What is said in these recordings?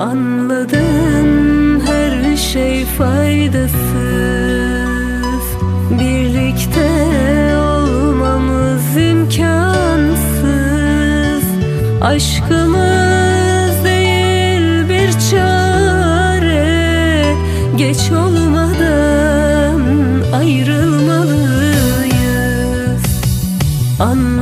Anladım her şey faydasız. Birlikte olmamız imkansız. Aşkımız değil bir çare. Geç olmadan ayrılmalıyız. Anladım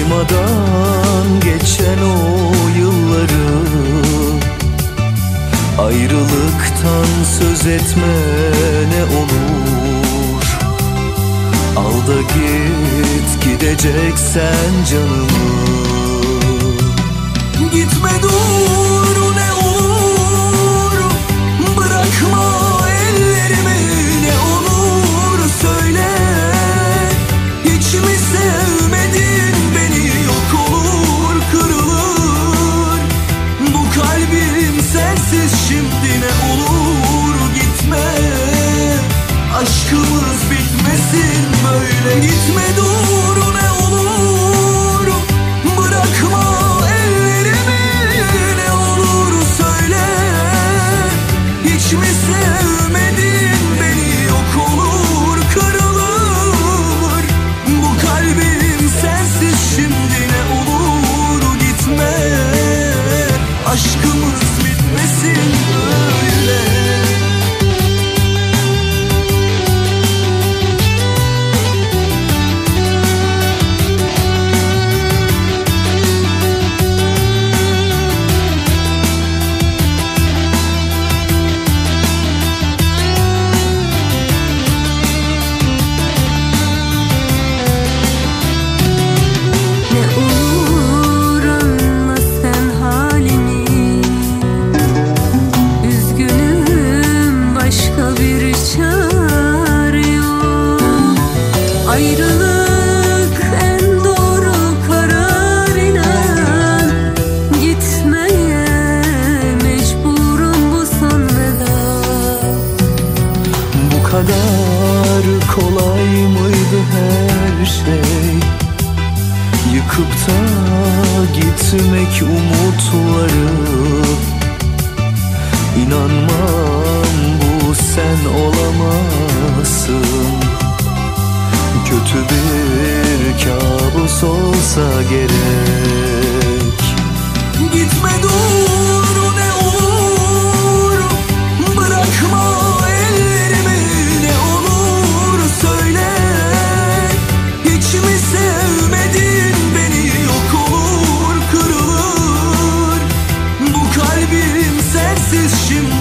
Saymadan geçen o yılları. Ayrılıktan söz etme ne olur. Al da git gideceksen canımı. Gitme dur Aşkımız bitmesin böyle gitme dur kadar kolay mıydı her şey? Yıkıp da gitmek umutları. İnanmam bu sen olamazsın. Kötü bir kabus olsa gerek existe